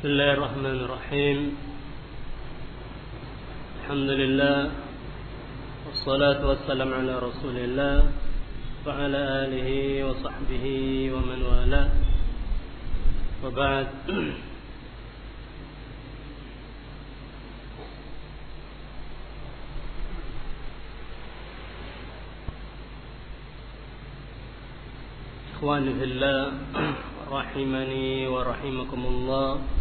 بسم الله الرحمن الرحيم. الحمد لله والصلاة والسلام على رسول الله وعلى آله وصحبه ومن والاه. وبعد. إخواني في الله رحمني ورحمكم الله.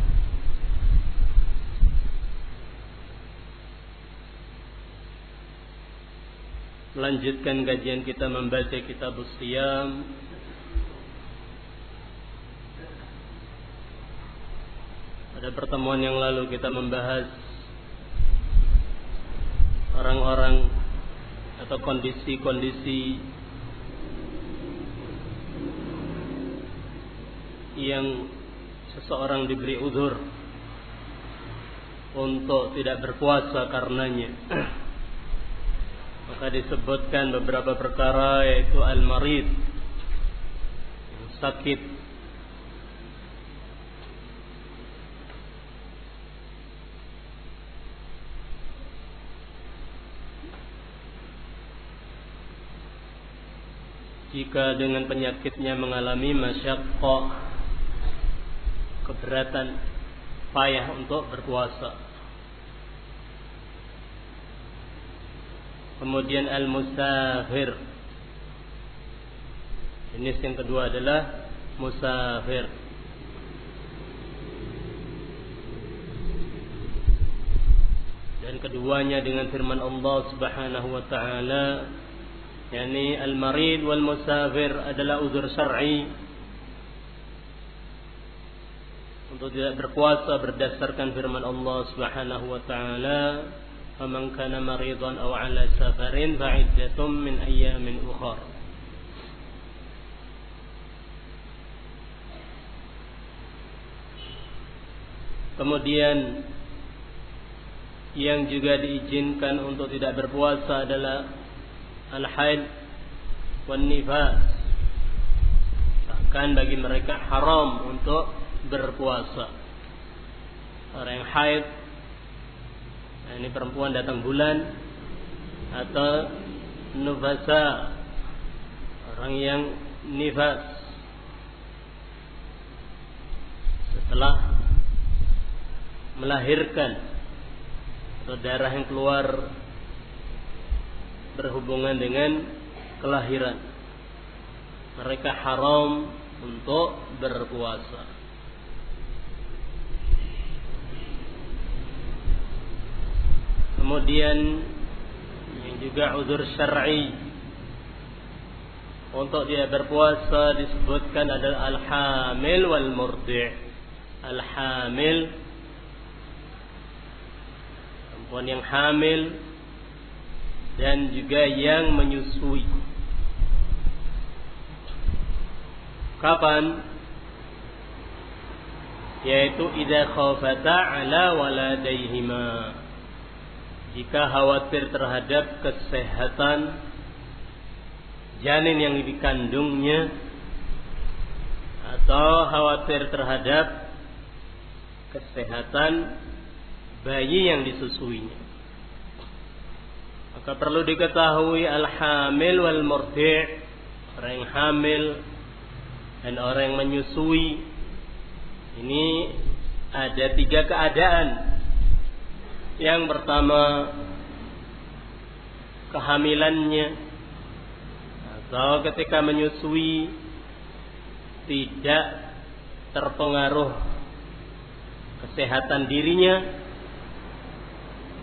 Melanjutkan kajian kita membaca kitab Siyam Pada pertemuan yang lalu kita membahas orang-orang atau kondisi-kondisi yang seseorang diberi uzur untuk tidak berpuasa karenanya. Maka disebutkan beberapa perkara yaitu al-marid sakit. Jika dengan penyakitnya mengalami masyaqqah keberatan payah untuk berpuasa Kemudian al-musafir. Jenis yang kedua adalah musafir. Dan keduanya dengan firman Allah Subhanahu wa taala yakni al-marid wal musafir adalah uzur syar'i untuk tidak berpuasa berdasarkan firman Allah Subhanahu wa taala فمن كان مريضا أو على سفر فعدة من أيام أخر Kemudian yang juga diizinkan untuk tidak berpuasa adalah al-haid wan nifas. Bahkan bagi mereka haram untuk berpuasa. Orang yang haid Nah, ini perempuan datang bulan atau nufasa orang yang nifas. Setelah melahirkan atau darah yang keluar berhubungan dengan kelahiran. Mereka haram untuk berpuasa Kemudian yang juga uzur syar'i untuk dia berpuasa disebutkan adalah al-hamil wal murdi'. Al-hamil perempuan yang hamil dan juga yang menyusui. Kapan? Yaitu idza khafata ala waladaihima jika khawatir terhadap kesehatan janin yang dikandungnya atau khawatir terhadap kesehatan bayi yang disusuinya. Maka perlu diketahui al-hamil wal murdi' orang yang hamil dan orang yang menyusui. Ini ada tiga keadaan yang pertama kehamilannya. Atau ketika menyusui tidak terpengaruh kesehatan dirinya.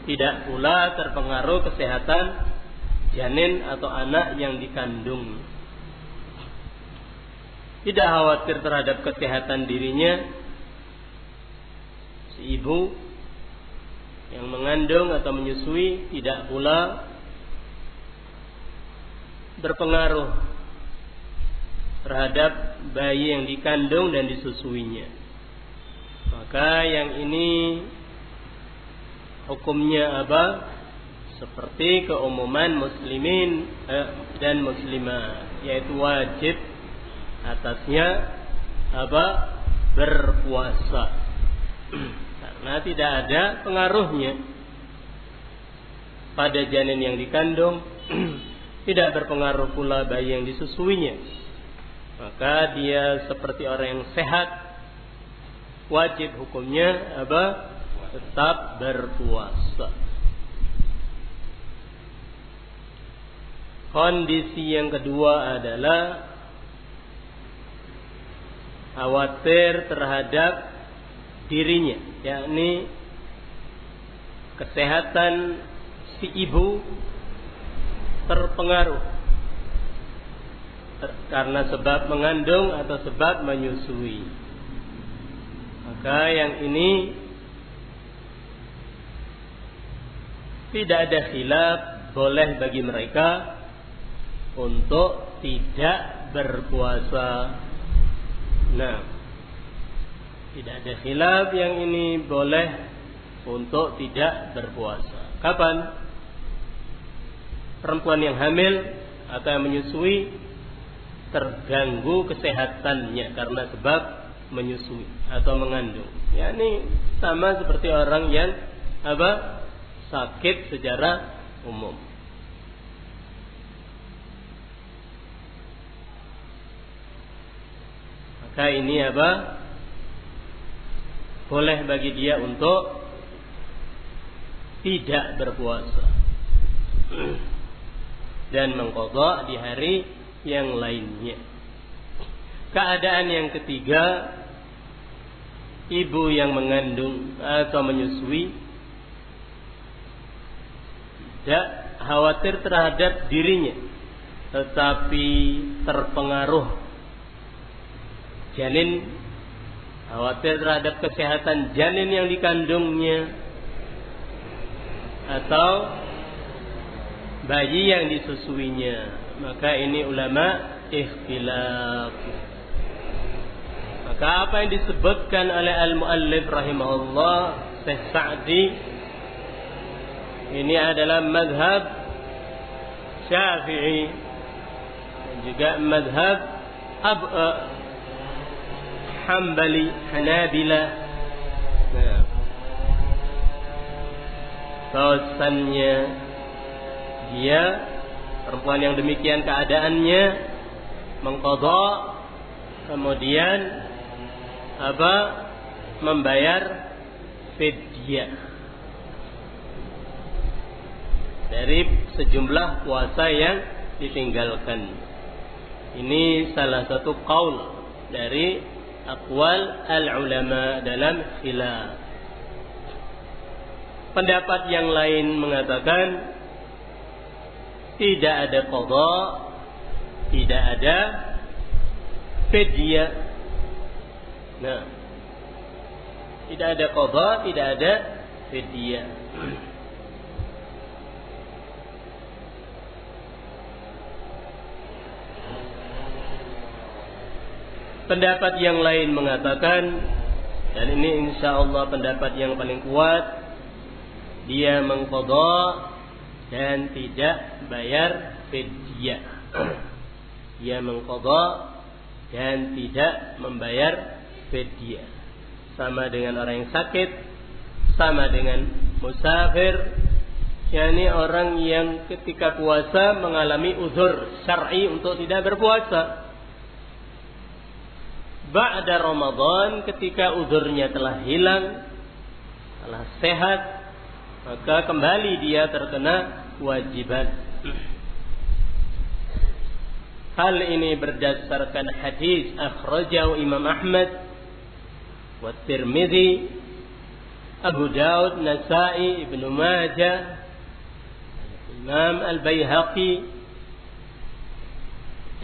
Tidak pula terpengaruh kesehatan janin atau anak yang dikandung. Tidak khawatir terhadap kesehatan dirinya. Si ibu yang mengandung atau menyusui tidak pula berpengaruh terhadap bayi yang dikandung dan disusuinya. Maka yang ini hukumnya apa? Seperti keumuman muslimin eh, dan muslimah, yaitu wajib atasnya apa? berpuasa Karena tidak ada pengaruhnya pada janin yang dikandung, tidak berpengaruh pula bayi yang disusuinya. Maka dia seperti orang yang sehat, wajib hukumnya apa? Tetap berpuasa. Kondisi yang kedua adalah khawatir terhadap dirinya, yakni kesehatan si ibu terpengaruh karena sebab mengandung atau sebab menyusui. Maka yang ini tidak ada khilaf boleh bagi mereka untuk tidak berpuasa. Nah, tidak ada khilaf yang ini boleh untuk tidak berpuasa. Kapan? Perempuan yang hamil atau yang menyusui terganggu kesehatannya karena sebab menyusui atau mengandung. Ya ini sama seperti orang yang apa? sakit secara umum. maka ini apa? Boleh bagi dia untuk tidak berpuasa dan mengkodok di hari yang lainnya. Keadaan yang ketiga, ibu yang mengandung atau menyusui tidak khawatir terhadap dirinya, tetapi terpengaruh janin khawatir terhadap kesehatan janin yang dikandungnya. Atau bayi yang disusuinya. Maka ini ulama ikhtilaf. Maka apa yang disebutkan oleh al-muallif rahimahullah Syekh Sa'di ini adalah madhab Syafi'i. Dan juga madhab Ab, uh, Hambali, Hanabila. Nah. Dia perempuan yang demikian keadaannya mengkodok kemudian apa membayar fidyah dari sejumlah puasa yang ditinggalkan. Ini salah satu kaul dari akwal al-ulama dalam khilaf. Pendapat yang lain mengatakan tidak ada qada, tidak ada fidyah. Nah, tidak ada qada, tidak ada fidyah. Pendapat yang lain mengatakan dan ini insya Allah pendapat yang paling kuat dia mengkodok dan tidak bayar fidyah. Dia mengkodok dan tidak membayar fidyah. Sama dengan orang yang sakit, sama dengan musafir, yakni orang yang ketika puasa mengalami uzur syar'i untuk tidak berpuasa ba'da Ramadan ketika udurnya telah hilang, telah sehat, maka kembali dia terkena kewajiban. Hal ini berdasarkan hadis akhrajahu Imam Ahmad wa Tirmidzi, Abu Daud, Nasai, Ibnu Majah, Imam Al-Baihaqi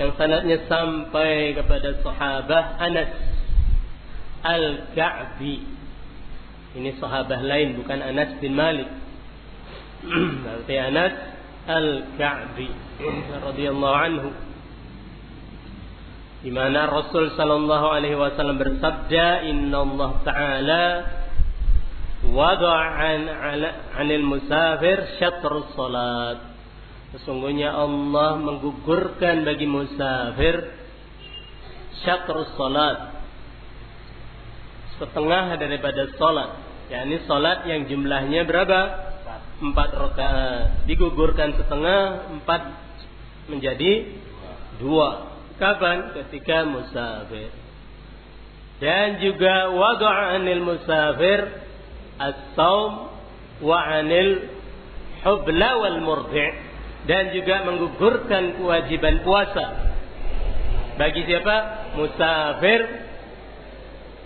yang sanadnya sampai kepada sahabat Anas Al-Ka'bi. Ini sahabat lain bukan Anas bin Malik. Berarti Anas Al-Ka'bi radhiyallahu anhu. Di mana Rasul sallallahu alaihi wasallam bersabda, "Inna Allah Ta'ala wada'an 'anil musafir syatrus salat." Sesungguhnya Allah menggugurkan bagi musafir syatrus salat setengah daripada sholat. yakni sholat yang jumlahnya berapa? Empat rakaat. Digugurkan setengah, empat menjadi dua. Kapan? Ketika musafir. Dan juga wada'a anil musafir as-saum wa anil hubla wal murdi' dan juga menggugurkan kewajiban puasa bagi siapa? Musafir.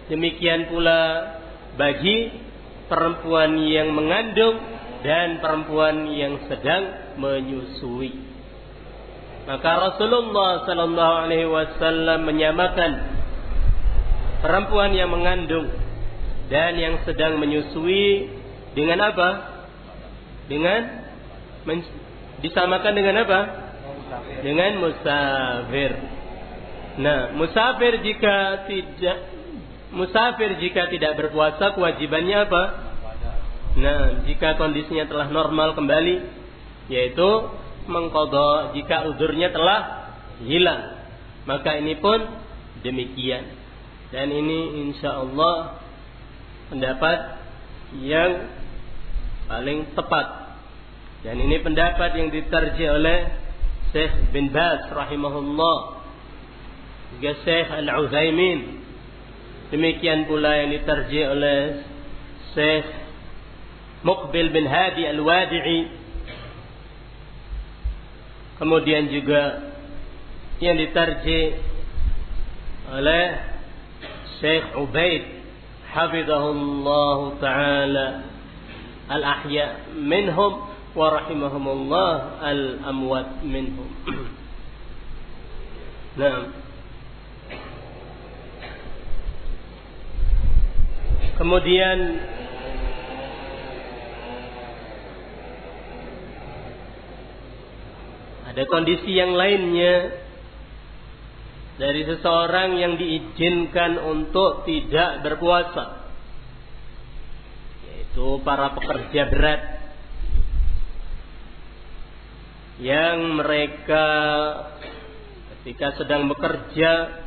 Demikian pula bagi perempuan yang mengandung dan perempuan yang sedang menyusui. Maka Rasulullah sallallahu alaihi wasallam menyamakan perempuan yang mengandung dan yang sedang menyusui dengan apa? Dengan disamakan dengan apa? Dengan musafir. Nah, musafir jika tidak musafir jika tidak berpuasa kewajibannya apa? Nah, jika kondisinya telah normal kembali yaitu mengkodok jika udurnya telah hilang. Maka ini pun demikian. Dan ini insya Allah pendapat yang paling tepat. Dan ini pendapat yang diterjih oleh Syekh bin Baz rahimahullah. Juga Syekh Al-Uthaymin demikian pula yang diterjih oleh Syekh Muqbil bin Hadi Al-Wadi'i. Kemudian juga yang diterjih oleh Syekh Ubaid hafizahullah taala al-ahya minhum wa rahimahumullah al-amwat minhum. Nah Kemudian ada kondisi yang lainnya. Dari seseorang yang diizinkan untuk tidak berpuasa. Yaitu para pekerja berat yang mereka ketika sedang bekerja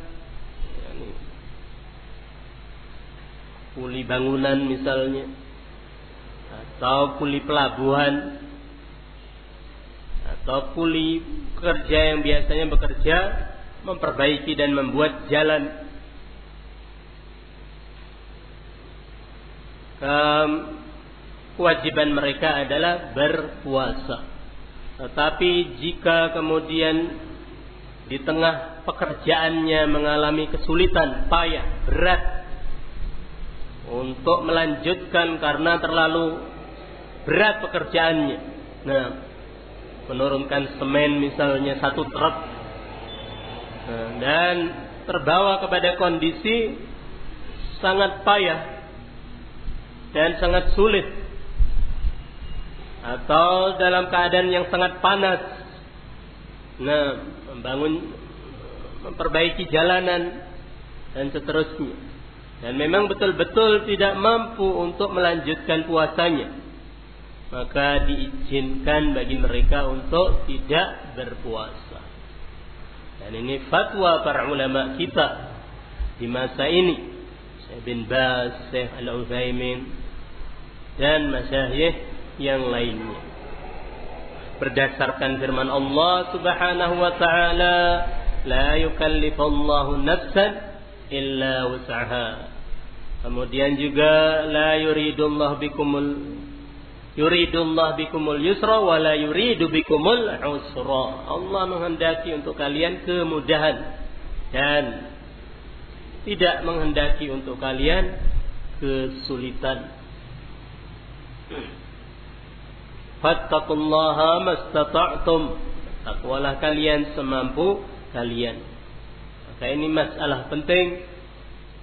kuli bangunan misalnya atau kuli pelabuhan atau kuli pekerja yang biasanya bekerja memperbaiki dan membuat jalan. Kewajiban mereka adalah berpuasa tetapi jika kemudian di tengah pekerjaannya mengalami kesulitan, payah, berat untuk melanjutkan karena terlalu berat pekerjaannya. Nah, menurunkan semen misalnya satu truk nah, dan terbawa kepada kondisi sangat payah dan sangat sulit atau dalam keadaan yang sangat panas. Nah, membangun memperbaiki jalanan dan seterusnya. Dan memang betul-betul tidak mampu untuk melanjutkan puasanya. Maka diizinkan bagi mereka untuk tidak berpuasa. Dan ini fatwa para ulama kita di masa ini. Syekh bin Baz, Syekh Al-Utsaimin dan masyayikh yang lainnya berdasarkan firman Allah Subhanahu wa taala la yukallifullahu nafsan illa wus'aha. Kemudian juga la yuridullah bikumul yuridullah bikumul yusra wa la yuridu bikumul usra. Allah menghendaki untuk kalian kemudahan dan tidak menghendaki untuk kalian kesulitan. Fattaqullaha mastata'tum. Takwalah kalian semampu kalian. Nah ini masalah penting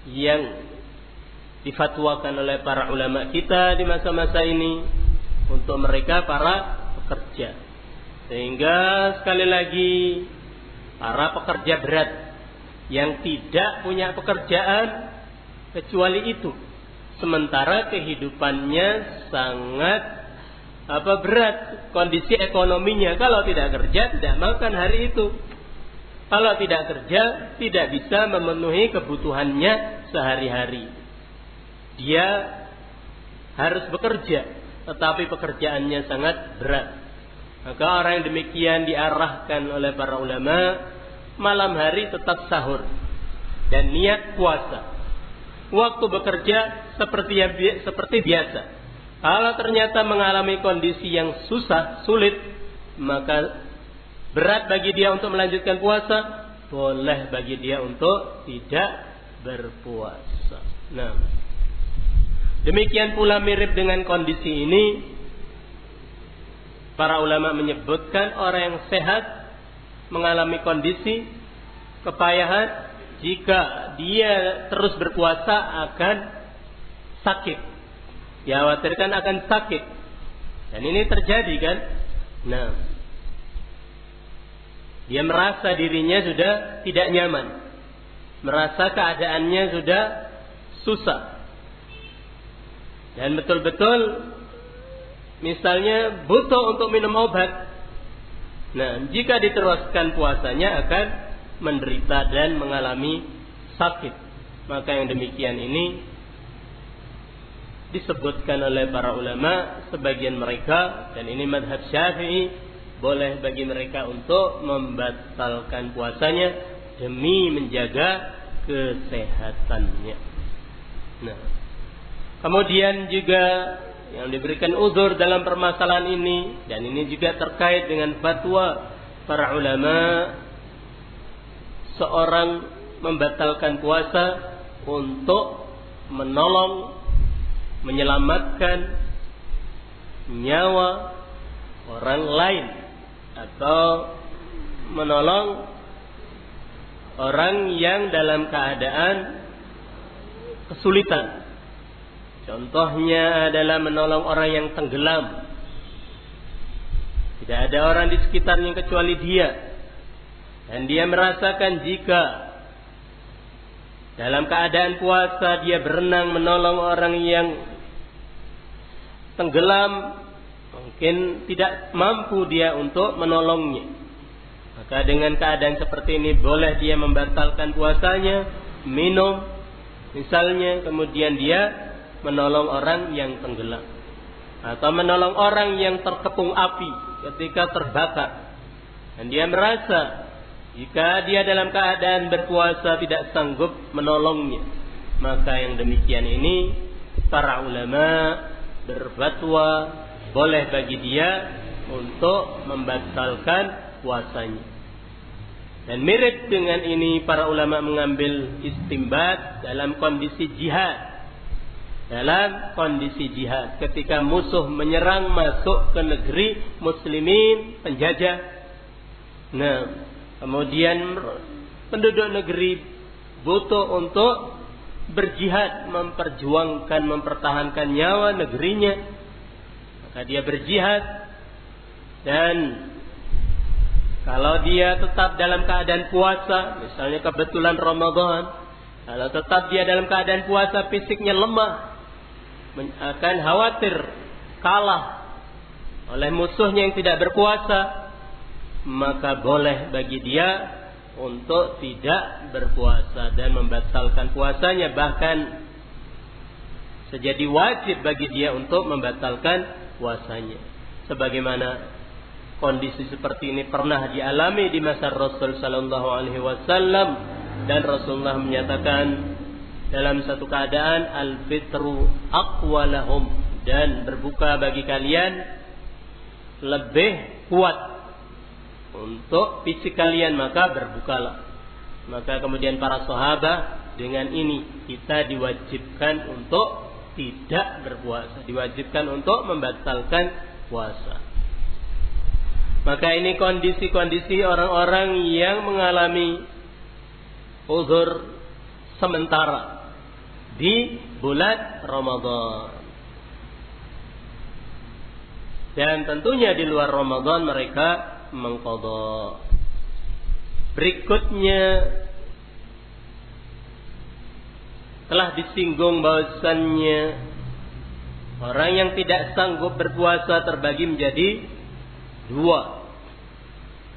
yang difatwakan oleh para ulama kita di masa-masa ini untuk mereka para pekerja. Sehingga sekali lagi para pekerja berat yang tidak punya pekerjaan kecuali itu. Sementara kehidupannya sangat apa berat kondisi ekonominya kalau tidak kerja tidak makan hari itu kalau tidak kerja, tidak bisa memenuhi kebutuhannya sehari-hari. dia harus bekerja, tetapi pekerjaannya sangat berat. Maka orang yang demikian diarahkan oleh para ulama malam hari tetap sahur dan niat puasa. Waktu bekerja seperti seperti biasa. Kalau ternyata mengalami kondisi yang susah, sulit, maka berat bagi dia untuk melanjutkan puasa, boleh bagi dia untuk tidak berpuasa. Nah, Demikian pula mirip dengan kondisi ini para ulama menyebutkan orang yang sehat mengalami kondisi kepayahan jika dia terus berpuasa akan sakit. Dikhawatirkan akan sakit. Dan ini terjadi kan? Nah, dia merasa dirinya sudah tidak nyaman. Merasa keadaannya sudah susah dan betul-betul misalnya butuh untuk minum obat. Nah, jika diteruskan puasanya akan menderita dan mengalami sakit. Maka yang demikian ini disebutkan oleh para ulama sebagian mereka dan ini madhab syafi'i boleh bagi mereka untuk membatalkan puasanya demi menjaga kesehatannya. Nah, Kemudian juga yang diberikan uzur dalam permasalahan ini dan ini juga terkait dengan fatwa para ulama seorang membatalkan puasa untuk menolong menyelamatkan nyawa orang lain atau menolong orang yang dalam keadaan kesulitan Contohnya adalah menolong orang yang tenggelam. Tidak ada orang di sekitarnya kecuali dia. Dan dia merasakan jika dalam keadaan puasa dia berenang menolong orang yang tenggelam, mungkin tidak mampu dia untuk menolongnya. Maka dengan keadaan seperti ini boleh dia membatalkan puasanya, minum, misalnya, kemudian dia menolong orang yang tenggelam atau menolong orang yang terkepung api ketika terbakar dan dia merasa jika dia dalam keadaan berpuasa tidak sanggup menolongnya maka yang demikian ini para ulama berfatwa boleh bagi dia untuk membatalkan puasanya. Dan mirip dengan ini para ulama mengambil istimbat dalam kondisi jihad. Dalam kondisi jihad ketika musuh menyerang masuk ke negeri muslimin penjajah. Nah kemudian penduduk negeri butuh untuk berjihad memperjuangkan mempertahankan nyawa negerinya. Maka dia berjihad. Dan kalau dia tetap dalam keadaan puasa misalnya kebetulan Ramadan kalau tetap dia dalam keadaan puasa fisiknya lemah akan khawatir kalah oleh musuhnya yang tidak berpuasa, maka boleh bagi dia untuk tidak berpuasa dan membatalkan puasanya. Bahkan sejadi wajib bagi dia untuk membatalkan puasanya. Sebagaimana kondisi seperti ini pernah dialami di masa Rasul sallallahu alaihi wasallam dan Rasulullah menyatakan dalam satu keadaan al-fitru aqwalahum dan berbuka bagi kalian lebih kuat untuk fisik kalian maka berbukalah. Maka kemudian para sahabat dengan ini kita diwajibkan untuk tidak berpuasa. Diwajibkan untuk membatalkan puasa. Maka ini kondisi-kondisi orang-orang yang mengalami uzur sementara di bulan Ramadan. Dan tentunya di luar Ramadan mereka mengkodok. Berikutnya telah disinggung bahwasannya orang yang tidak sanggup berpuasa terbagi menjadi dua.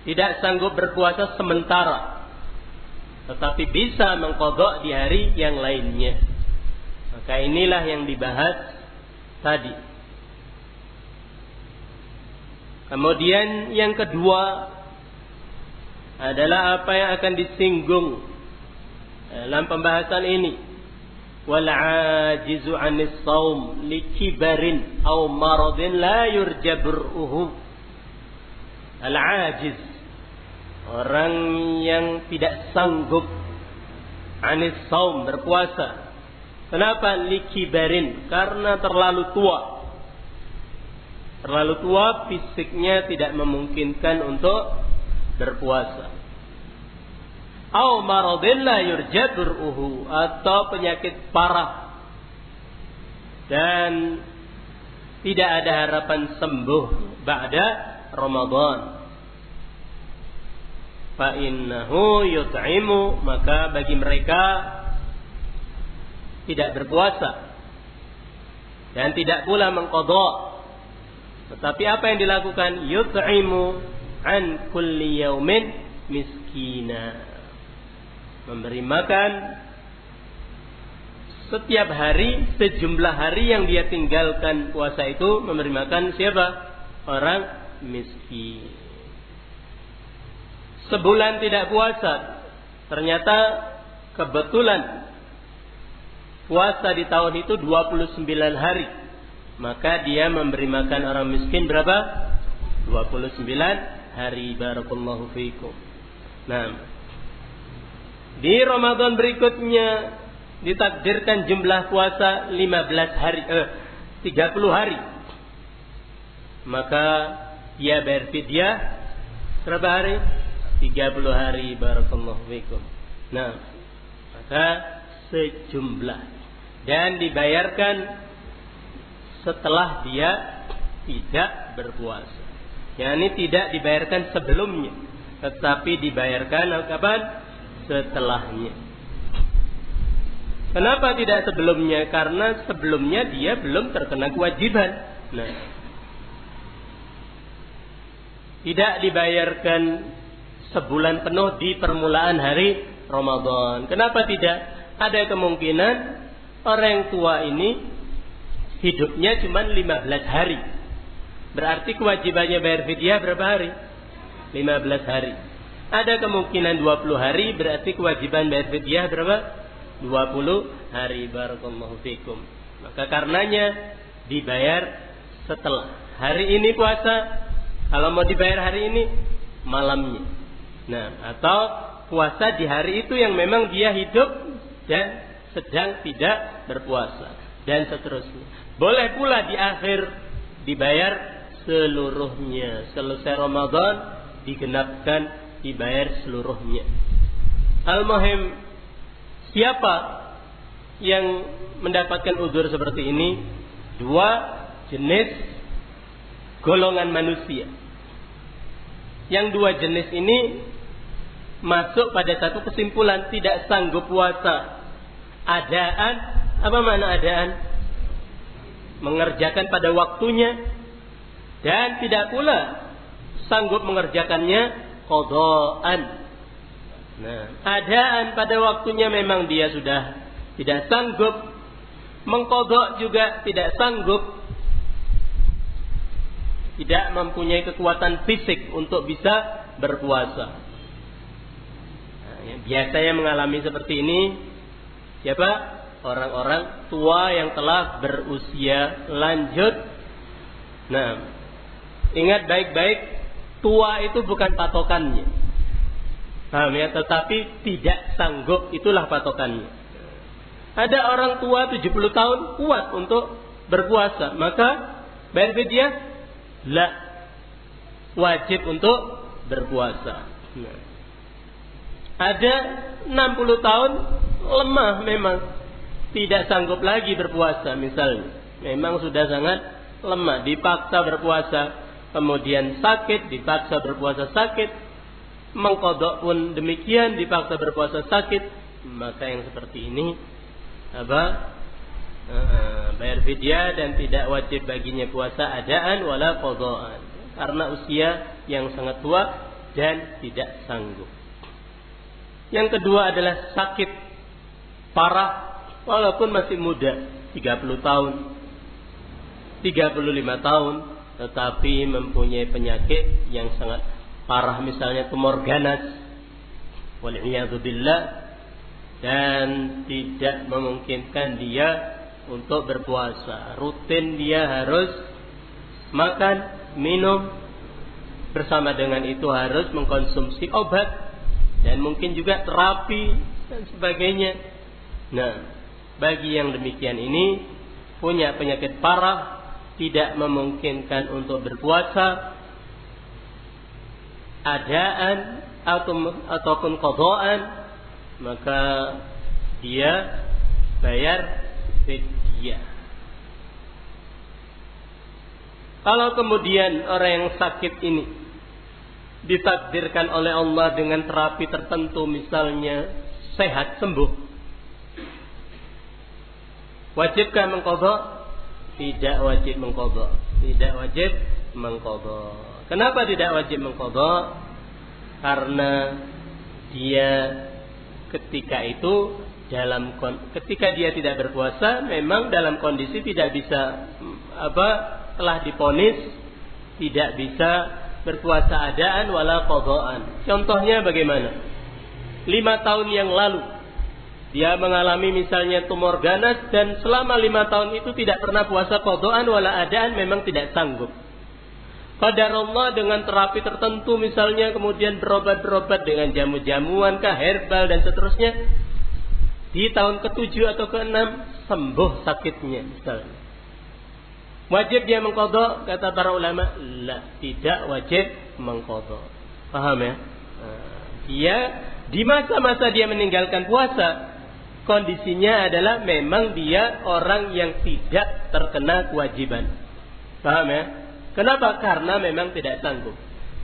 Tidak sanggup berpuasa sementara, tetapi bisa mengkodok di hari yang lainnya. Maka inilah yang dibahas tadi. Kemudian yang kedua adalah apa yang akan disinggung dalam pembahasan ini. Wal ajizu 'anis shaum li kibarin aw maradin la yurjabruhu. Al ajiz orang yang tidak sanggup anis saum berpuasa. Kenapa likibarin? Karena terlalu tua. Terlalu tua fisiknya tidak memungkinkan untuk berpuasa. Au maradin la yurjabruhu atau penyakit parah. Dan tidak ada harapan sembuh ba'da Ramadan. Fa innahu yut'imu maka bagi mereka tidak berpuasa. Dan tidak pula mengqadha tetapi apa yang dilakukan? Yut'imu an kulli yaumin miskina. Memberi makan setiap hari sejumlah hari yang dia tinggalkan puasa itu memberi makan siapa? Orang miskin. Sebulan tidak puasa, ternyata kebetulan puasa di tahun itu 29 hari. Maka dia memberi makan orang miskin berapa? 29 hari. Barakallahu fiikum. Nah, di Ramadan berikutnya ditakdirkan jumlah puasa 15 hari eh 30 hari. Maka dia bayar fidyah berapa hari? 30 hari barakallahu fikum. Nah, maka sejumlah dan dibayarkan setelah dia tidak berpuasa. Yani tidak dibayarkan sebelumnya, tetapi dibayarkan kapan? Setelahnya. Kenapa tidak sebelumnya? Karena sebelumnya dia belum terkena kewajiban. Nah, tidak dibayarkan sebulan penuh di permulaan hari Ramadan. Kenapa tidak? Ada kemungkinan orang tua ini hidupnya cuma 15 hari. Berarti kewajibannya bayar fidyah berapa hari? 15 hari. Ada kemungkinan 20 hari berarti kewajiban bayar fidyah berapa? 20 hari barakallahu fikum. Maka karenanya dibayar setelah hari ini puasa. Kalau mau dibayar hari ini malamnya. Nah, atau puasa di hari itu yang memang dia hidup dan sedang tidak berpuasa dan seterusnya. Boleh pula di akhir dibayar seluruhnya. Selesai Ramadan digenapkan dibayar seluruhnya. Al-Muhim siapa yang mendapatkan udur seperti ini? Dua jenis golongan manusia. Yang dua jenis ini masuk pada satu kesimpulan tidak sanggup puasa. Adaan, apa mana adaan? Mengerjakan pada waktunya dan tidak pula sanggup mengerjakannya kodoan. Nah, adaan pada waktunya memang dia sudah tidak sanggup mengkodok juga tidak sanggup tidak mempunyai kekuatan fisik untuk bisa berpuasa. Biasanya mengalami seperti ini siapa? Orang-orang tua yang telah berusia lanjut. Nah, ingat baik-baik, tua itu bukan patokannya. Paham ya? Tetapi tidak sanggup itulah patokannya. Ada orang tua 70 tahun kuat untuk berpuasa, maka fidyah? La. Wajib untuk berpuasa. Nah. Ada 60 tahun lemah memang. Tidak sanggup lagi berpuasa misalnya. Memang sudah sangat lemah. Dipaksa berpuasa. Kemudian sakit. Dipaksa berpuasa sakit. Mengkodok pun demikian. Dipaksa berpuasa sakit. Maka yang seperti ini. Apa? Uh, bayar fidyah dan tidak wajib baginya puasa adaan wala kodoan. Karena usia yang sangat tua dan tidak sanggup. Yang kedua adalah sakit parah walaupun masih muda, 30 tahun, 35 tahun, tetapi mempunyai penyakit yang sangat parah misalnya tumor ganas, billah. Dan tidak memungkinkan dia untuk berpuasa. Rutin dia harus makan, minum, bersama dengan itu harus mengkonsumsi obat. Dan mungkin juga terapi dan sebagainya. Nah, bagi yang demikian ini punya penyakit parah tidak memungkinkan untuk berpuasa adaan atau ataupun kodoan maka dia bayar fidyah. Kalau kemudian orang yang sakit ini ditakdirkan oleh Allah dengan terapi tertentu misalnya sehat sembuh wajibkah mengkodok tidak wajib mengkodok tidak wajib mengkodok kenapa tidak wajib mengkodok karena dia ketika itu dalam ketika dia tidak berpuasa memang dalam kondisi tidak bisa apa telah diponis tidak bisa berpuasa adaan wala qadaan. Contohnya bagaimana? Lima tahun yang lalu dia mengalami misalnya tumor ganas dan selama lima tahun itu tidak pernah puasa qadaan wala adaan memang tidak sanggup. Pada Allah dengan terapi tertentu misalnya kemudian berobat-berobat dengan jamu-jamuan kah herbal dan seterusnya di tahun ketujuh atau keenam sembuh sakitnya misalnya Wajib dia mengkodok kata para ulama, la, tidak wajib mengkodok. Paham ya? Nah, dia di masa-masa dia meninggalkan puasa, kondisinya adalah memang dia orang yang tidak terkena kewajiban. Paham ya? Kenapa? Karena memang tidak sanggup.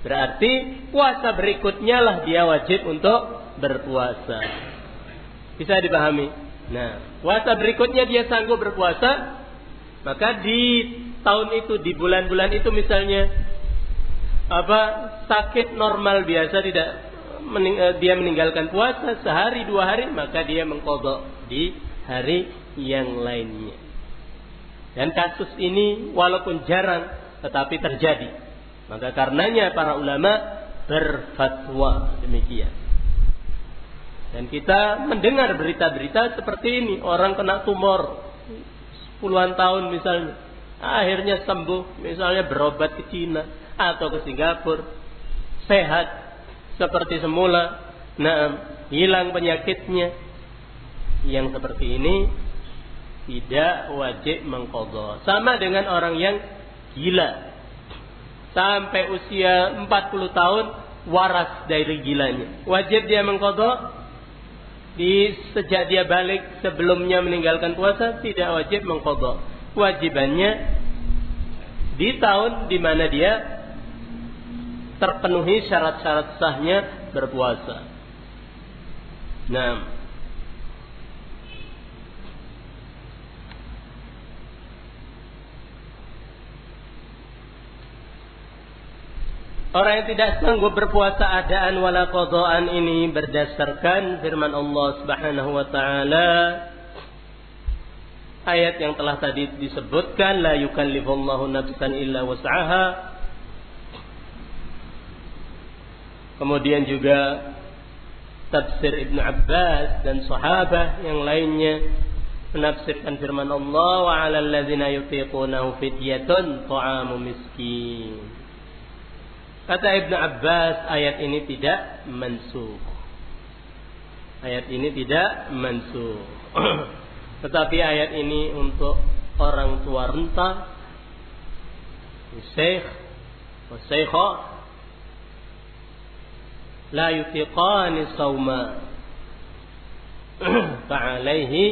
Berarti puasa berikutnya lah dia wajib untuk berpuasa. Bisa dipahami? Nah, puasa berikutnya dia sanggup berpuasa, maka di tahun itu, di bulan-bulan itu misalnya apa sakit normal biasa tidak mening, eh, dia meninggalkan puasa sehari dua hari maka dia mengkodok di hari yang lainnya. Dan kasus ini walaupun jarang tetapi terjadi. Maka karenanya para ulama berfatwa demikian. Dan kita mendengar berita-berita seperti ini. Orang kena tumor puluhan tahun misalnya. Akhirnya sembuh, misalnya berobat ke Cina atau ke Singapura. Sehat seperti semula. Nah, hilang penyakitnya. Yang seperti ini tidak wajib mengkodok. Sama dengan orang yang gila. Sampai usia 40 tahun waras dari gilanya. Wajib dia mengkodok di sejak dia balik sebelumnya meninggalkan puasa tidak wajib mengkodok. Wajibannya di tahun di mana dia terpenuhi syarat-syarat sahnya berpuasa. Nah, Orang yang tidak sanggup berpuasa adaan wala qadaan ini berdasarkan firman Allah Subhanahu wa taala. Ayat yang telah tadi disebutkan la yukallifullahu nafsan illa wus'aha kemudian juga tafsir Ibnu Abbas dan sahabat yang lainnya menafsirkan firman Allah wa 'alal ladzina yutiqunahu fidyatun ta'amu miskin Kata Ibn Abbas, ayat ini tidak mensuh. Ayat ini tidak mensuh. Tetapi ayat ini untuk orang tua renta, syekh, syekha, la yutiqani sawma. Fa'alaihi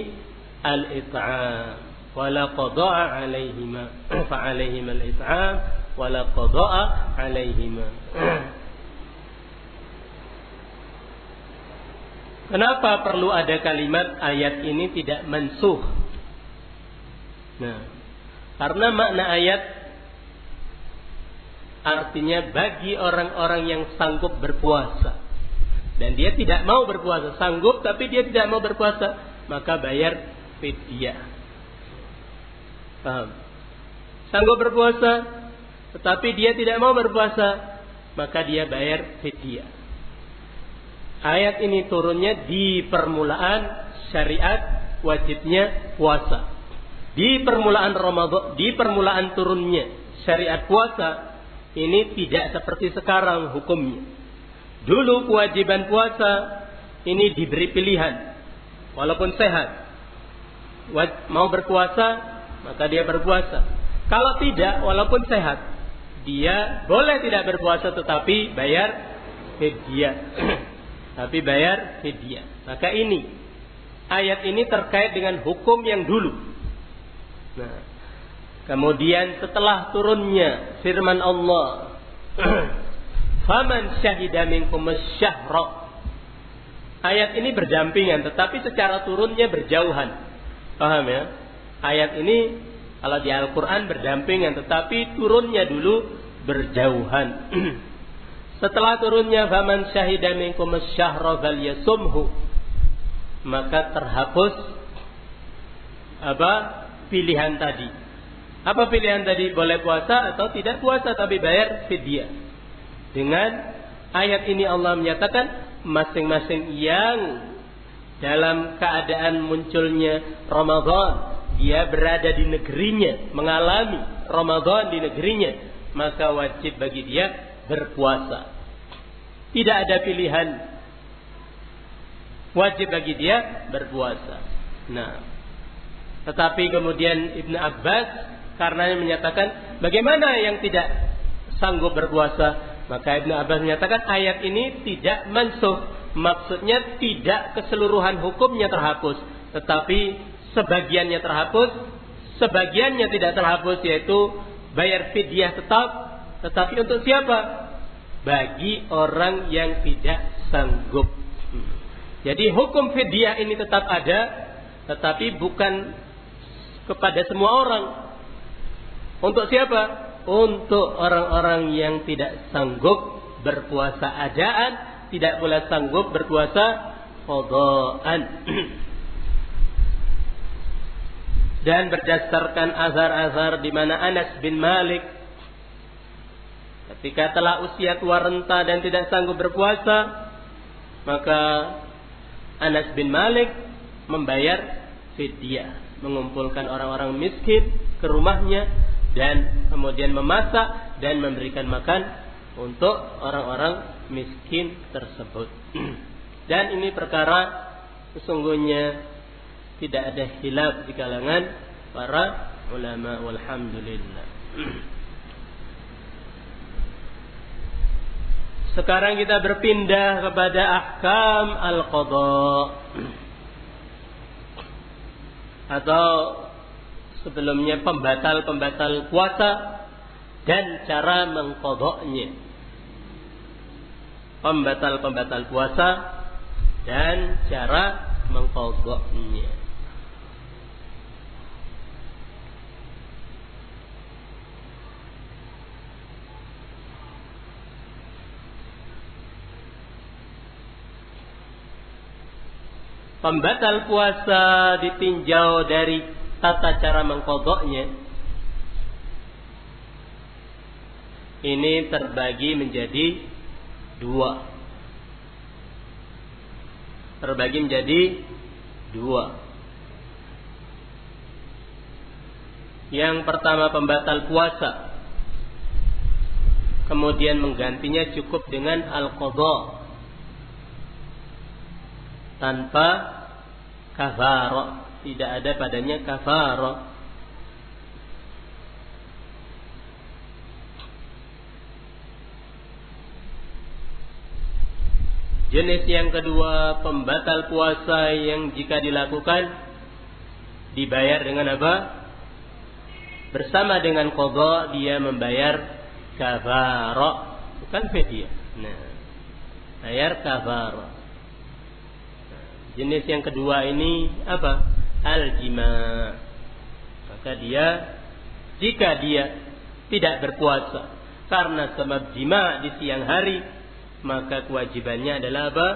al-it'am. Wala qada'a alaihima. Fa'alaihima al-it'am wala qada'a. Kenapa perlu ada kalimat ayat ini tidak mensuh? Nah, karena makna ayat artinya bagi orang-orang yang sanggup berpuasa dan dia tidak mau berpuasa, sanggup tapi dia tidak mau berpuasa, maka bayar fidyah. Paham? Sanggup berpuasa, tetapi dia tidak mau berpuasa, maka dia bayar fidyah. Ayat ini turunnya di permulaan syariat wajibnya puasa. Di permulaan Ramadan, di permulaan turunnya syariat puasa ini tidak seperti sekarang hukumnya. Dulu kewajiban puasa ini diberi pilihan. Walaupun sehat. Mau berpuasa, maka dia berpuasa. Kalau tidak, walaupun sehat, dia boleh tidak berpuasa tetapi bayar fidyah. tapi bayar fidyah. Maka ini ayat ini terkait dengan hukum yang dulu. Nah, kemudian setelah turunnya firman Allah, "Faman syahida minkum syahra." Ayat ini berdampingan tetapi secara turunnya berjauhan. Paham ya? Ayat ini kalau di Al-Qur'an berdampingan tetapi turunnya dulu berjauhan. Setelah turunnya faman syahida minkum syahra falyasumhu maka terhapus apa pilihan tadi. Apa pilihan tadi? Boleh puasa atau tidak puasa tapi bayar fidyah. Dengan ayat ini Allah menyatakan masing-masing yang dalam keadaan munculnya Ramadan dia berada di negerinya, mengalami Ramadan di negerinya, maka wajib bagi dia berpuasa. Tidak ada pilihan. Wajib bagi dia berpuasa. Nah, tetapi kemudian Ibnu Abbas karena menyatakan bagaimana yang tidak sanggup berpuasa, maka Ibnu Abbas menyatakan ayat ini tidak mansuh. Maksudnya tidak keseluruhan hukumnya terhapus, tetapi sebagiannya terhapus, sebagiannya tidak terhapus yaitu bayar fidyah tetap, tetapi untuk siapa? Bagi orang yang tidak sanggup. Jadi hukum fidyah ini tetap ada, tetapi bukan kepada semua orang. Untuk siapa? Untuk orang-orang yang tidak sanggup berpuasa adaan, tidak pula sanggup berpuasa qadaan. Dan berdasarkan azar-azar di mana Anas bin Malik ketika telah usia tua renta dan tidak sanggup berpuasa, maka Anas bin Malik membayar fidyah mengumpulkan orang-orang miskin ke rumahnya dan kemudian memasak dan memberikan makan untuk orang-orang miskin tersebut. Dan ini perkara sesungguhnya tidak ada hilaf di kalangan para ulama walhamdulillah. Sekarang kita berpindah kepada ahkam al-qadha atau sebelumnya pembatal-pembatal puasa dan cara mengkodoknya. Pembatal-pembatal puasa dan cara mengkodoknya. pembatal puasa ditinjau dari tata cara mengkodoknya ini terbagi menjadi dua. Terbagi menjadi dua. Yang pertama pembatal puasa. Kemudian menggantinya cukup dengan al-qadha. Tanpa kafaro tidak ada padanya kafaro Jenis yang kedua pembatal puasa yang jika dilakukan dibayar dengan apa? Bersama dengan kodok dia membayar kafaro bukan fidyah. Nah, bayar kafaro. Jenis yang kedua ini apa? Al-jima. Maka dia jika dia tidak berpuasa karena sebab jima di siang hari, maka kewajibannya adalah apa?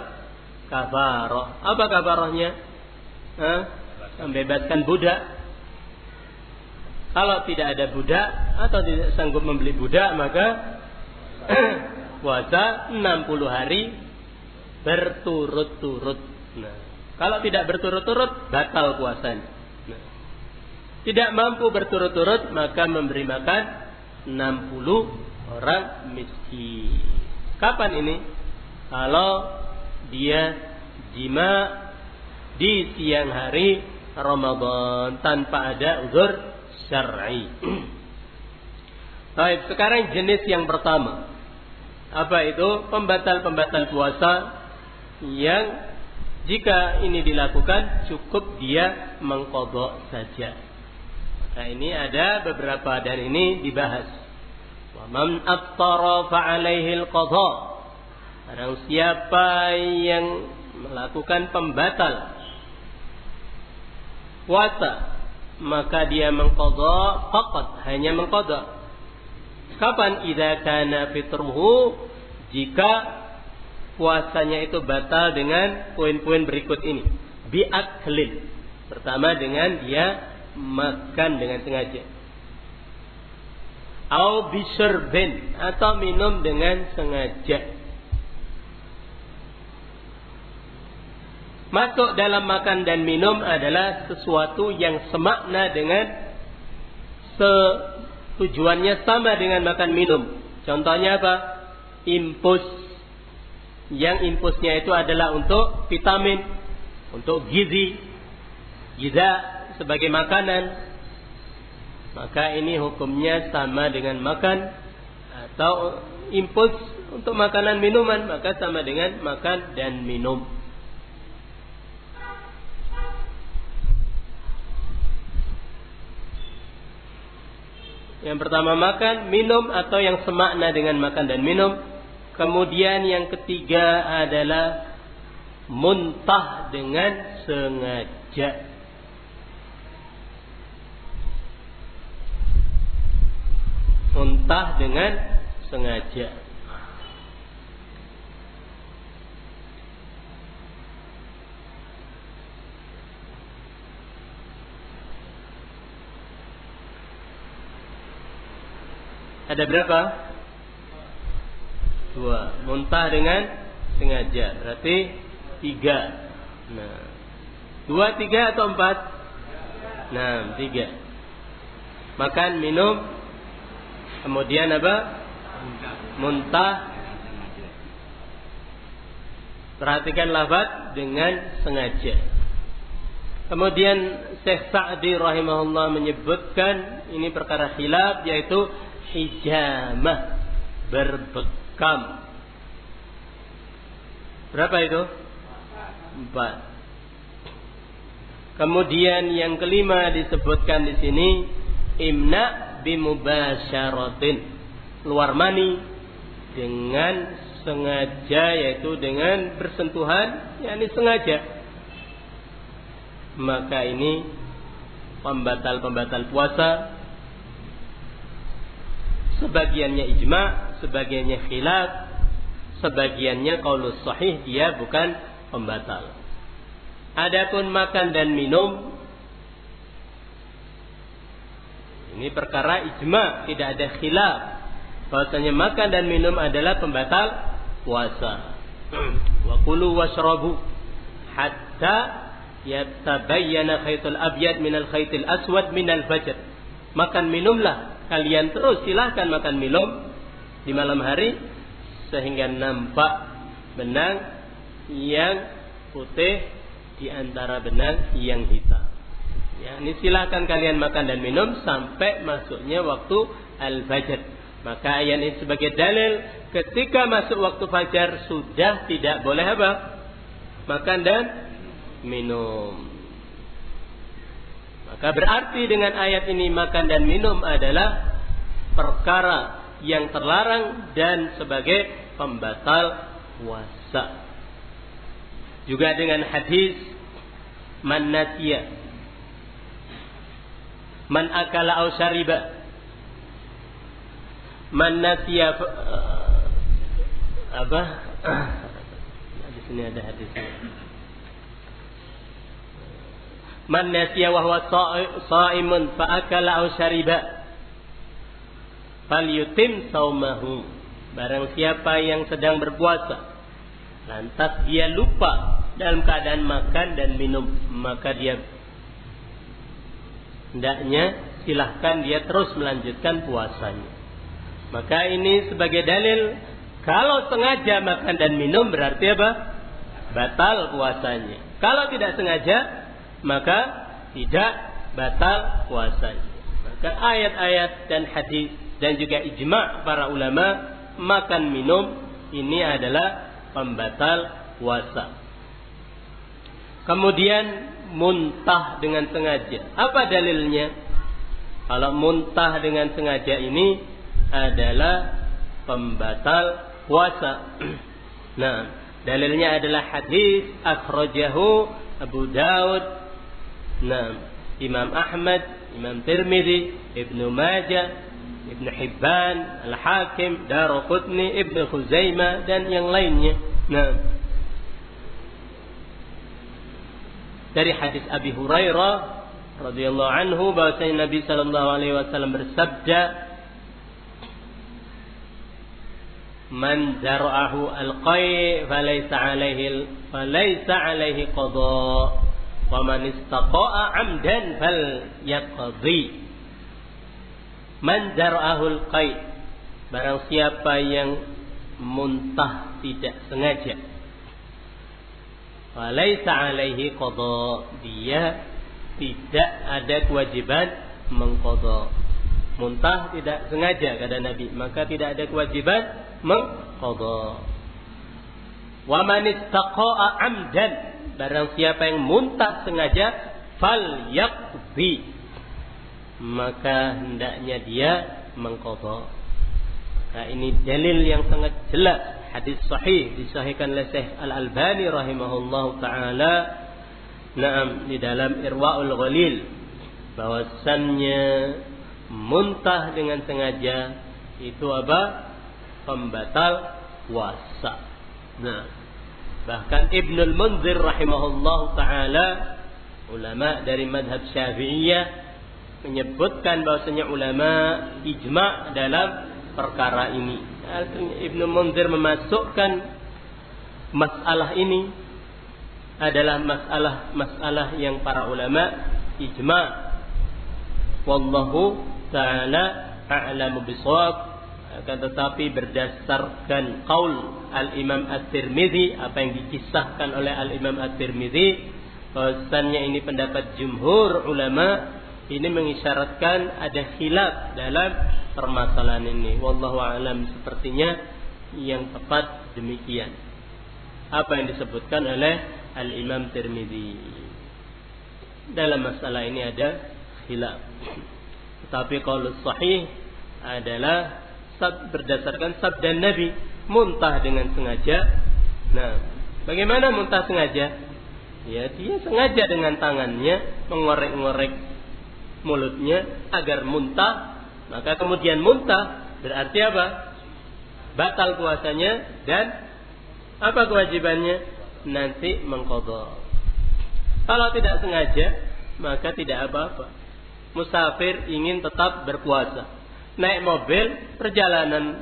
Kafarah. Apa kafarahnya? Hah? membebaskan budak. Kalau tidak ada budak atau tidak sanggup membeli budak, maka puasa 60 hari berturut-turut. Nah, kalau tidak berturut-turut, batal puasanya. Tidak mampu berturut-turut, maka memberi makan 60 orang miskin. Kapan ini? Kalau dia jima di siang hari Ramadan tanpa ada uzur syar'i. Baik, sekarang jenis yang pertama. Apa itu? Pembatal-pembatal puasa yang jika ini dilakukan cukup dia mengkodok saja. Nah ini ada beberapa dan ini dibahas. Wa man aftara fa'alaihi al-qadha. Barang siapa yang melakukan pembatal puasa maka dia mengkodok fakat hanya mengkodok. Kapan idza kana fitruhu jika puasanya itu batal dengan poin-poin berikut ini. Biaklin. Pertama dengan dia makan dengan sengaja. Au atau minum dengan sengaja. Masuk dalam makan dan minum adalah sesuatu yang semakna dengan tujuannya sama dengan makan minum. Contohnya apa? Impus yang impusnya itu adalah untuk vitamin, untuk gizi, giza sebagai makanan. Maka ini hukumnya sama dengan makan atau impuls untuk makanan minuman maka sama dengan makan dan minum. Yang pertama makan, minum atau yang semakna dengan makan dan minum Kemudian yang ketiga adalah muntah dengan sengaja. Muntah dengan sengaja. Ada berapa? Dua. Muntah dengan sengaja. Berarti tiga. Nah. Dua tiga atau empat? Nah tiga. Makan minum. Kemudian apa? Muntah. Perhatikan lafaz dengan sengaja. Kemudian Syekh Sa'di rahimahullah menyebutkan ini perkara khilaf yaitu hijamah berbekal kam. Berapa itu? Empat. Kemudian yang kelima disebutkan di sini imna bimubasyaratin. Luar mani dengan sengaja yaitu dengan bersentuhan yakni sengaja. Maka ini pembatal-pembatal puasa sebagiannya ijma sebagiannya khilaf, sebagiannya qaulus sahih dia bukan pembatal. Adapun makan dan minum ini perkara ijma, tidak ada khilaf. Bahwasanya makan dan minum adalah pembatal puasa. Wa kulu washrabu hatta yatabayyana khaytul abyad minal khaytil aswad minal fajr. Makan minumlah kalian terus silahkan makan minum di malam hari sehingga nampak benang yang putih di antara benang yang hitam. Ya, ini silakan kalian makan dan minum sampai masuknya waktu al-fajr. Maka ayat ini sebagai dalil ketika masuk waktu fajar sudah tidak boleh apa? Makan dan minum. Maka berarti dengan ayat ini makan dan minum adalah perkara yang terlarang dan sebagai pembatal puasa. Juga dengan hadis man nasiya man akala au syariba man nasiya uh, apa? Di sini ada hadisnya Man nasiya wa huwa sha'imun fa akala aw syariba falyutim saumahu. Barang siapa yang sedang berpuasa lantas dia lupa dalam keadaan makan dan minum, maka dia hendaknya silahkan dia terus melanjutkan puasanya. Maka ini sebagai dalil kalau sengaja makan dan minum berarti apa? Batal puasanya. Kalau tidak sengaja maka tidak batal puasanya. Maka ayat-ayat dan hadis dan juga ijma' para ulama makan minum ini adalah pembatal puasa. Kemudian muntah dengan sengaja. Apa dalilnya? Kalau muntah dengan sengaja ini adalah pembatal puasa. Nah, dalilnya adalah hadis akhrajahu Abu Daud, nah, Imam Ahmad, Imam Tirmidzi, Ibnu Majah, Ibnu Hibban, Al-Hakim, Daruqutni, Ibnu Khuzaimah dan yang lainnya. Nah, dari hadis Abi Hurairah radhiyallahu anhu bahwasanya Nabi sallallahu alaihi wasallam bersabda man zara'ahu alqai falaysa alaihi falaysa alaihi qada wa man istaqa'a amdan fal yaqdi man zara'ahu alqai barang siapa yang muntah tidak sengaja. Falaysa alaihi qada dia tidak ada kewajiban mengqada muntah tidak sengaja kata Nabi. Maka tidak ada kewajiban mengqadha. Wa man istaqa'a amdan. Barang siapa yang muntah sengaja fal yaqdi maka hendaknya dia mengqadha. Nah ini dalil yang sangat jelas hadis sahih disahihkan oleh Syekh Al Albani rahimahullahu taala Naam di dalam Irwaul Ghalil bahwasannya muntah dengan sengaja itu apa? pembatal puasa. Nah, bahkan Ibnul Munzir rahimahullah taala ulama dari madhab Syafi'iyah menyebutkan bahwasanya ulama ijma dalam perkara ini. Ibnu Munzir memasukkan masalah ini adalah masalah-masalah yang para ulama ijma. Wallahu taala a'lamu bisawab akan tetapi berdasarkan qaul Al-Imam At-Tirmidzi apa yang dikisahkan oleh Al-Imam At-Tirmidzi bahwasannya ini pendapat jumhur ulama ini mengisyaratkan ada khilaf dalam permasalahan ini wallahu alam sepertinya yang tepat demikian apa yang disebutkan oleh Al-Imam Tirmidzi dalam masalah ini ada khilaf tetapi kalau sahih adalah berdasarkan sabda Nabi muntah dengan sengaja. Nah, bagaimana muntah sengaja? Ya, dia sengaja dengan tangannya mengorek-ngorek mulutnya agar muntah, maka kemudian muntah berarti apa? Batal puasanya dan apa kewajibannya? Nanti mengkodok. Kalau tidak sengaja, maka tidak apa-apa. Musafir ingin tetap berpuasa naik mobil perjalanan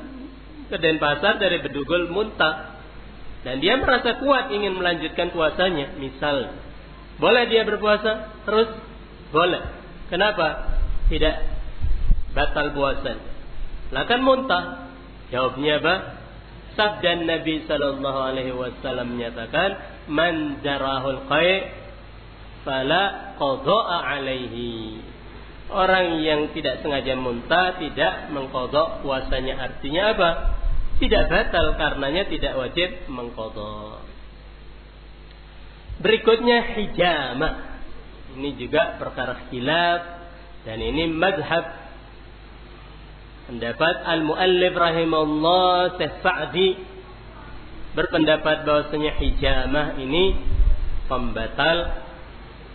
ke Denpasar dari Bedugul muntah dan dia merasa kuat ingin melanjutkan puasanya misal boleh dia berpuasa terus boleh kenapa tidak batal puasa lah muntah jawabnya apa sabda Nabi Shallallahu Alaihi Wasallam menyatakan man darahul qai fala qada'a alaihi Orang yang tidak sengaja muntah tidak mengkodok puasanya artinya apa? Tidak batal karenanya tidak wajib mengkodok. Berikutnya hijamah. Ini juga perkara khilaf dan ini madhab pendapat al-muallif rahimahullah Syekh Sa'di berpendapat bahwasanya hijamah ini pembatal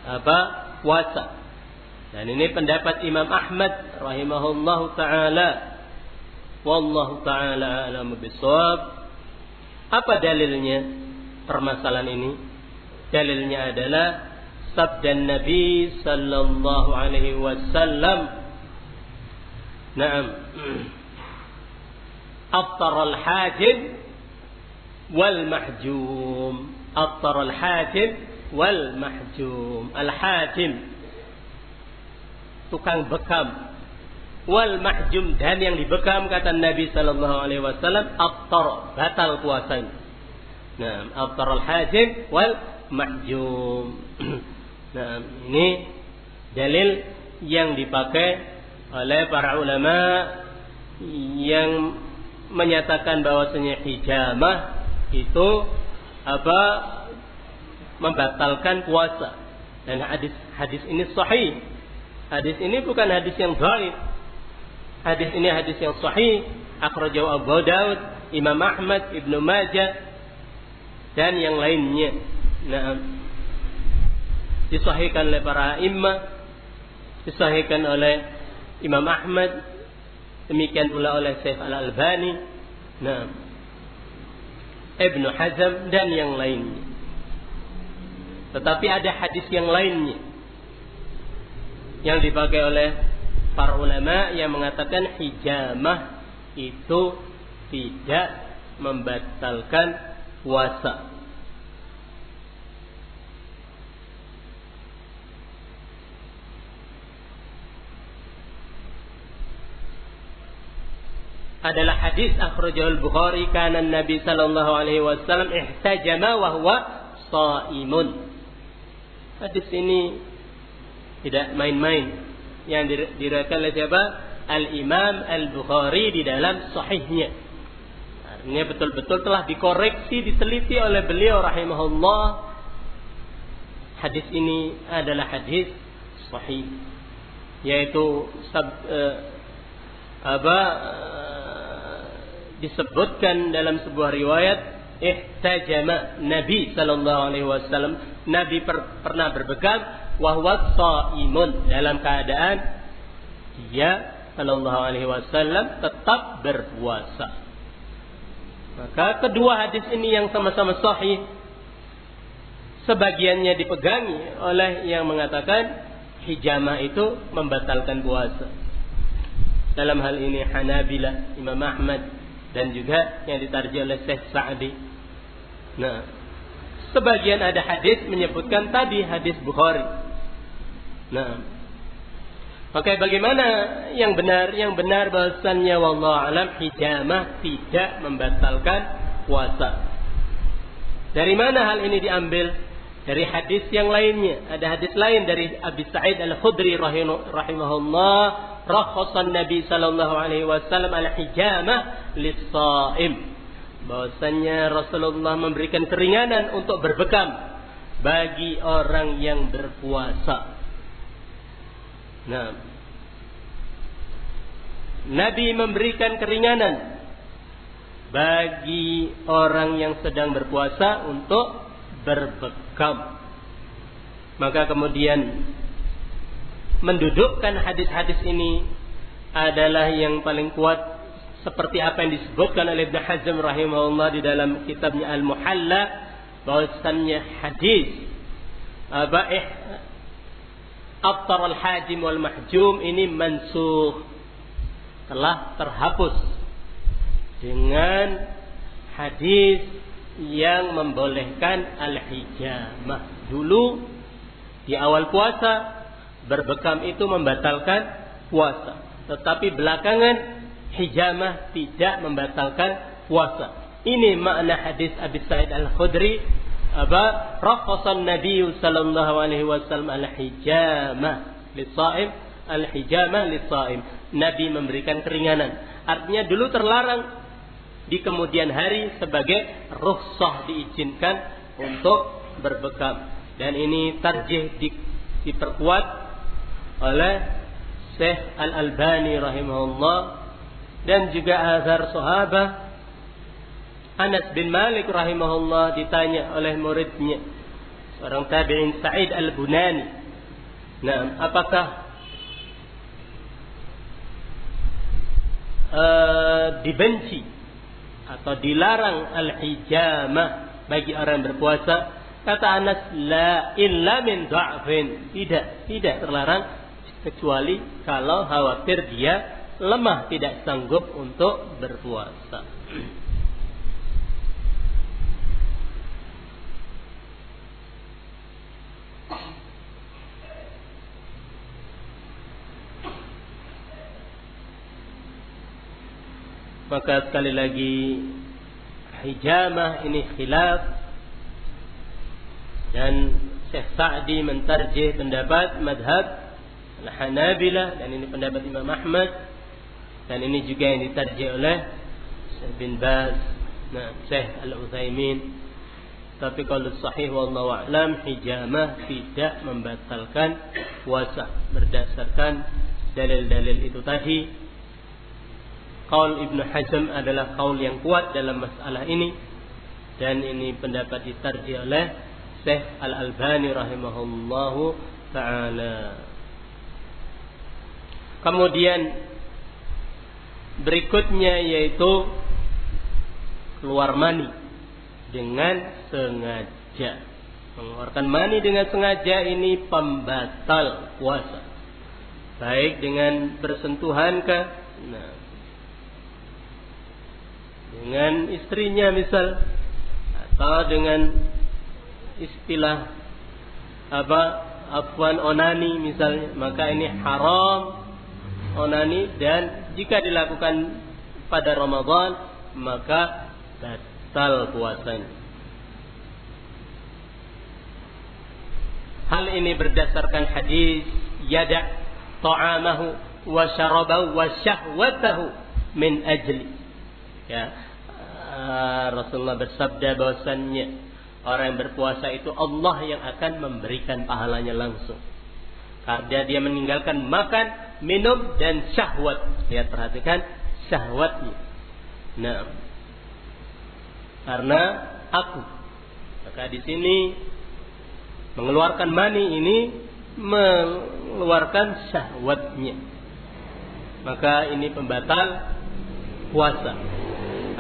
apa puasa dan ini pendapat Imam Ahmad rahimahullahu taala. Wallahu taala a'lamu bissawab. Apa dalilnya permasalahan ini? Dalilnya adalah sabda Nabi sallallahu alaihi wasallam. Naam. Aftar al-hajim wal mahjum. Aftar al-hajim wal mahjum. Al-hajim. Tukang bekam. Wal mahjum dan yang dibekam kata Nabi sallallahu alaihi wasallam aftar batal puasanya. Nah, aftar al hajim wal mahjum. nah, ini dalil yang dipakai oleh para ulama yang menyatakan bahwasanya hijamah itu apa membatalkan puasa dan hadis hadis ini sahih Hadis ini bukan hadis yang dhaif. Hadis ini hadis yang sahih. Akhrajahu Abu Daud, Imam Ahmad, Ibnu Majah dan yang lainnya. Nah, disahihkan oleh para imam, disahihkan oleh Imam Ahmad, demikian pula oleh Syekh Al-Albani, nah, Ibnu Hazm dan yang lainnya. Tetapi ada hadis yang lainnya yang dipakai oleh para ulama yang mengatakan hijamah itu tidak membatalkan puasa. Adalah hadis akhrajahul Bukhari kana Nabi sallallahu alaihi wasallam ihtajama wa huwa shaimun. Hadis ini tidak main-main yang diriwayatkan oleh siapa? Al-Imam Al-Bukhari di dalam sahihnya. Artinya betul-betul telah dikoreksi, diteliti oleh beliau rahimahullah. Hadis ini adalah hadis sahih. Yaitu sab, uh, apa disebutkan dalam sebuah riwayat ihtajama Nabi sallallahu alaihi wasallam Nabi per, pernah berbekam wahwa imun dalam keadaan dia sallallahu alaihi wasallam tetap berpuasa. Maka kedua hadis ini yang sama-sama sahih sebagiannya dipegangi oleh yang mengatakan hijama itu membatalkan puasa. Dalam hal ini Hanabilah, Imam Ahmad dan juga yang ditarjih oleh Syekh Sa'di. Nah, sebagian ada hadis menyebutkan tadi hadis Bukhari Nah. Oke, bagaimana yang benar? Yang benar bahwasannya wallahu alam hijamah tidak membatalkan puasa. Dari mana hal ini diambil? Dari hadis yang lainnya. Ada hadis lain dari Abi Sa'id Al-Khudri rahimahullah, rakhasan Nabi sallallahu alaihi wasallam al-hijamah lis-shaim. Bahwasanya Rasulullah memberikan keringanan untuk berbekam bagi orang yang berpuasa. Nah, Nabi memberikan keringanan bagi orang yang sedang berpuasa untuk berbekam. Maka kemudian mendudukkan hadis-hadis ini adalah yang paling kuat seperti apa yang disebutkan oleh Ibn Hazm rahimahullah di dalam kitabnya Al-Muhalla bahwasannya hadis apa eh, Aftar al-hajim wal mahjum ini mansuh. Telah terhapus. Dengan hadis yang membolehkan al-hijamah. Dulu di awal puasa berbekam itu membatalkan puasa. Tetapi belakangan hijamah tidak membatalkan puasa. Ini makna hadis Abi Sa'id Al-Khudri apa? Rafasan Nabi sallallahu alaihi wasallam al hijamah lisaim al hijamah lisaim Nabi memberikan keringanan. Artinya dulu terlarang. Di kemudian hari sebagai rukhsah diizinkan untuk berbekam. Dan ini tarjih di, diperkuat oleh Syekh Al-Albani rahimahullah dan juga azhar sahabat Anas bin Malik rahimahullah ditanya oleh muridnya seorang tabi'in Sa'id al-Bunani. Nah, apakah uh, dibenci atau dilarang al-hijamah bagi orang berpuasa? Kata Anas, la illa min. Tidak, tidak terlarang kecuali kalau khawatir dia lemah tidak sanggup untuk berpuasa. Maka sekali lagi hijamah ini khilaf dan Syekh Sa'di mentarjih pendapat madhab Al-Hanabilah dan ini pendapat Imam Ahmad dan ini juga yang ditarjih oleh Syekh bin Baz nah, Syekh Al-Utsaimin tapi kalau sahih wallahu a'lam hijamah tidak membatalkan puasa berdasarkan dalil-dalil itu tadi Qaul Ibnu Hazm adalah kaul yang kuat dalam masalah ini dan ini pendapat ditarjih oleh Syekh Al-Albani rahimahullahu taala. Kemudian berikutnya yaitu keluar mani dengan sengaja. Mengeluarkan mani dengan sengaja ini pembatal puasa. Baik dengan bersentuhan ke nah, dengan istrinya misal atau dengan istilah apa afwan onani misalnya maka ini haram onani dan jika dilakukan pada Ramadan maka batal puasanya. Hal ini berdasarkan hadis yada ta'amahu wa syarabahu wa syahwatahu min ajli. Ya uh, Rasulullah bersabda bahwasannya orang yang berpuasa itu Allah yang akan memberikan pahalanya langsung. Karena dia meninggalkan makan minum dan syahwat. Lihat perhatikan syahwatnya. Nah karena aku. Maka di sini mengeluarkan mani ini mengeluarkan syahwatnya. Maka ini pembatal puasa.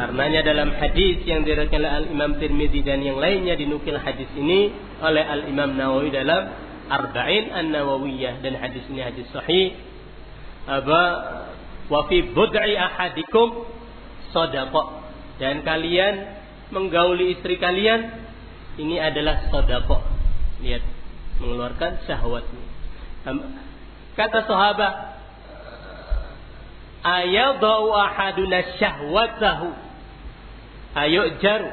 Karenanya dalam hadis yang diriwayatkan oleh Al Imam Tirmidzi dan yang lainnya dinukil hadis ini oleh Al Imam Nawawi dalam Arba'in An Nawawiyah dan hadis ini hadis sahih. Apa wa fi bud'i ahadikum sadaqah dan kalian menggauli istri kalian ini adalah sadaqah. Lihat mengeluarkan syahwatnya. Kata sahabat ayadau ahaduna syahwatahu. Ayo jaru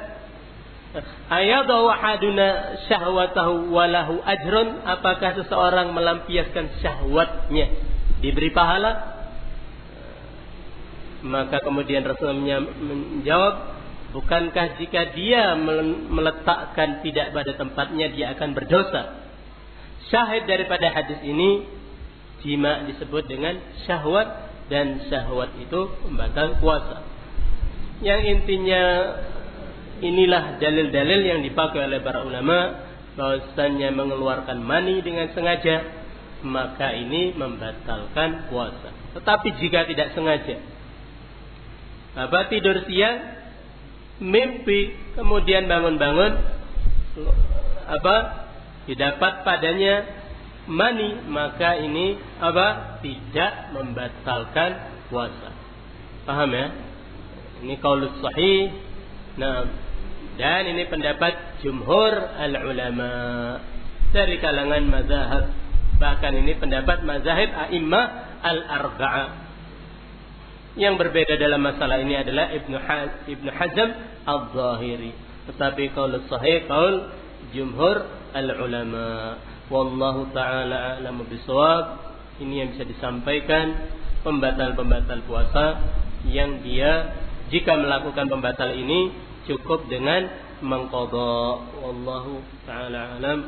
ayadaw ahaduna syahwatahu walahu ajrun. Apakah seseorang melampiaskan syahwatnya diberi pahala maka kemudian Rasulullah menjawab bukankah jika dia meletakkan tidak pada tempatnya dia akan berdosa? Syahid daripada hadis ini jima disebut dengan syahwat dan syahwat itu pembatal puasa. Yang intinya inilah dalil-dalil yang dipakai oleh para ulama bahwasannya mengeluarkan mani dengan sengaja maka ini membatalkan puasa. Tetapi jika tidak sengaja apa tidur siang mimpi kemudian bangun-bangun apa didapat padanya mani maka ini apa tidak membatalkan puasa. Paham ya? Ini kaulus sahih. Nah, dan ini pendapat jumhur al-ulama dari kalangan mazhab. Bahkan ini pendapat mazahib a'immah al-arba'ah. Yang berbeda dalam masalah ini adalah Ibnu Ibnu Hazm al-Zahiri. Tetapi kaul sahih kaul jumhur al-ulama. Wallahu taala a'lamu bisawab. Ini yang bisa disampaikan pembatal-pembatal puasa yang dia jika melakukan pembatal ini cukup dengan mengqadha wallahu taala alam